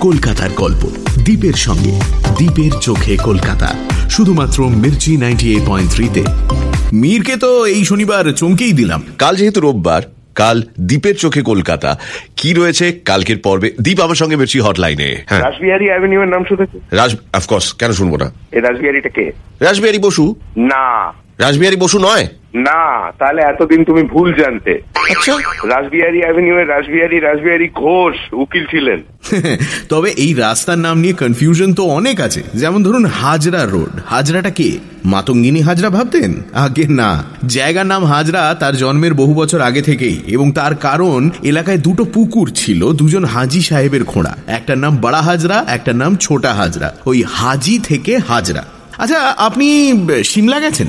কলকাতার গল্প দ্বীপের সঙ্গে দ্বীপের চোখে কলকাতা। শুধুমাত্র মির্চি নাইনটি এইট পয়েন্ট থ্রিতে মীরকে তো এই শনিবার চমকেই দিলাম। কাল যেহেতু রোববার কাল দ্বীপের চোখে কলকাতা। কি রয়েছে? কালকের পর্বে। দ্বীপ আমার সঙ্গে বেশি হটলাইনে। হ্যাঁ। রাসবিহারী অ্যাভিনিউ এর নাম শুনেছে রাজ অফকোর্স কেন শুনব না? এই রাসবিহারীটা কে? রাসবিহারী বসু? না। রাসবিহারী বসু নয়? না তাহলে এতদিন তুমি ভুল জানতে। আচ্ছা। রাসবিহারী অ্যাভিনিউ এর রাসবিহারী রাসবিহারী ঘোষ উকিল ছিলেন। তবে এই রাস্তার নাম নিয়ে কনফিউশন তো অনেক আছে। যেমন ধরুন হাজরা রোড। হাজরাটা কে? মাতঙ্গিনী হাজরা ভাবতেন? আগে না। জায়গার নাম হাজরা তার জন্মের বহু বছর আগে থেকেই এবং তার কারণ এলাকায় দুটো পুকুর ছিল দুজন হাজি সাহেবের খোঁড়া। একটার নাম বড়া হাজরা একটার নাম ছোটা হাজরা। ওই হাজি থেকে হাজরা। আচ্ছা আপনি সিমলা গেছেন?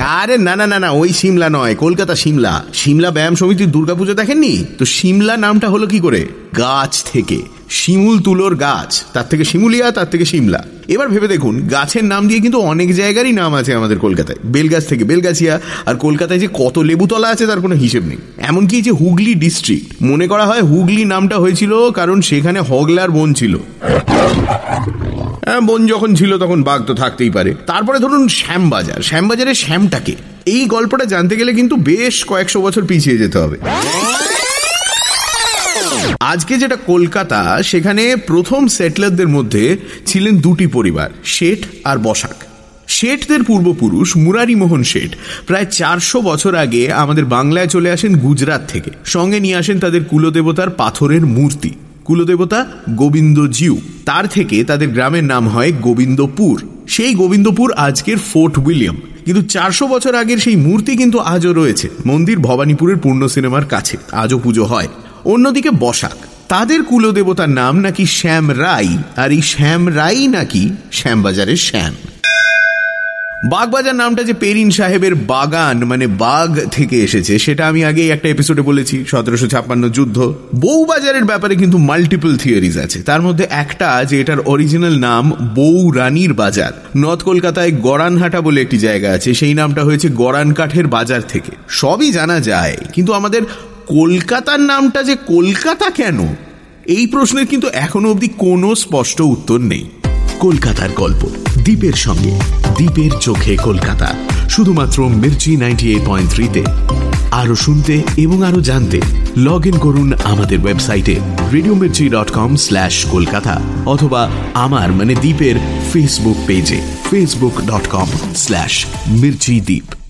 আরে, না না না না, ওই সিমলা নয়, কলকাতা সিমলা। সিমলা ব্যায়াম সমিতির দুর্গাপুজো দেখেননি? তো সিমলা নামটা হলো কি করে? গাছ থেকে। শিমুল তুলোর গাছ। তার থেকে শিমুলিয়া, তার থেকে সিমলা। এবার ভেবে দেখুন গাছের নাম দিয়ে কিন্তু অনেক জায়গারই নাম আছে আমাদের কলকাতায়। বেলগাছ থেকে বেলগাছিয়া আর কলকাতায় যে কত লেবুতলা আছে তার কোনো হিসেব নেই। এমনকি যে হুগলি ডিস্ট্রিক্ট মনে করা হয় হুগলি নামটা হয়েছিল কারণ সেখানে হগলার বন ছিল। হ্যাঁ, বন যখন ছিল তখন বাঘ তো থাকতেই পারে। তারপরে ধরুন শ্যামবাজার। শ্যামবাজারের শ্যামটাকে। এই গল্পটা জানতে গেলে কিন্তু বেশ কয়েকশো বছর পিছিয়ে যেতে হবে। আজকে যেটা কলকাতা, সেখানে প্রথম সেটলারদের মধ্যে ছিলেন দুটি পরিবার, শেঠ আর বসাক। শেঠদের পূর্বপুরুষ মুরারি মোহন শেঠ। প্রায় চারশো বছর আগে আমাদের বাংলায় চলে আসেন গুজরাট থেকে। সঙ্গে নিয়ে আসেন তাদের কুলদেবতার পাথরের মূর্তি। কুলদেবতা গোবিন্দ জিউ তার থেকে তাদের গ্রামের নাম হয় গোবিন্দপুর। সেই গোবিন্দপুর আজকের ফোর্ট উইলিয়াম। কিন্তু চারশো বছর আগের সেই মূর্তি কিন্তু আজও রয়েছে। মন্দির ভবানীপুরের পূর্ণ সিনেমার কাছে। আজও পুজো হয়। অন্যদিকে বসাক। তাদের কুলদেবতার নাম নাকি শ্যাম রাই, আর এই শ্যাম রাই নাকি শ্যামবাজারের শ্যাম। বাগবাজার নামটা যে পেরিন সাহেবের বাগান মানে বাগ থেকে এসেছে, সেটা আমি আগেই একটা এপিসোডে বলেছি, সতেরোশো ছাপ্পান্ন যুদ্ধ। বউবাজারের ব্যাপারে কিন্তু মাল্টিপল থিওরিজ আছে। তার মধ্যে একটা যে এটার অরিজিনাল নাম বউ রানীর বাজার। নর্থ কলকাতায় গড়ানহাটা বলে একটি জায়গা আছে, সেই নামটা হয়েছে গড়ান কাঠের বাজার থেকে। সবই জানা যায়, কিন্তু আমাদের কলকাতার নামটা যে কলকাতা কেন? এই প্রশ্নের কিন্তু এখনও অবধি কোনো স্পষ্ট উত্তর নেই। কলকাতার গল্প, দ্বীপের সঙ্গে, দ্বীপের চোখে কলকাতা। শুধুমাত্র মির্চি নাইনটি এইট পয়েন্ট থ্রিতে। আরও শুনতে এবং আরও জানতে লগ ইন করুন আমাদের ওয়েবসাইটে radio Mirchi dot com slash Kolkata অথবা আমার মানে দ্বীপের ফেসবুক পেজে Facebook dot com slash Mirchi দ্বীপ।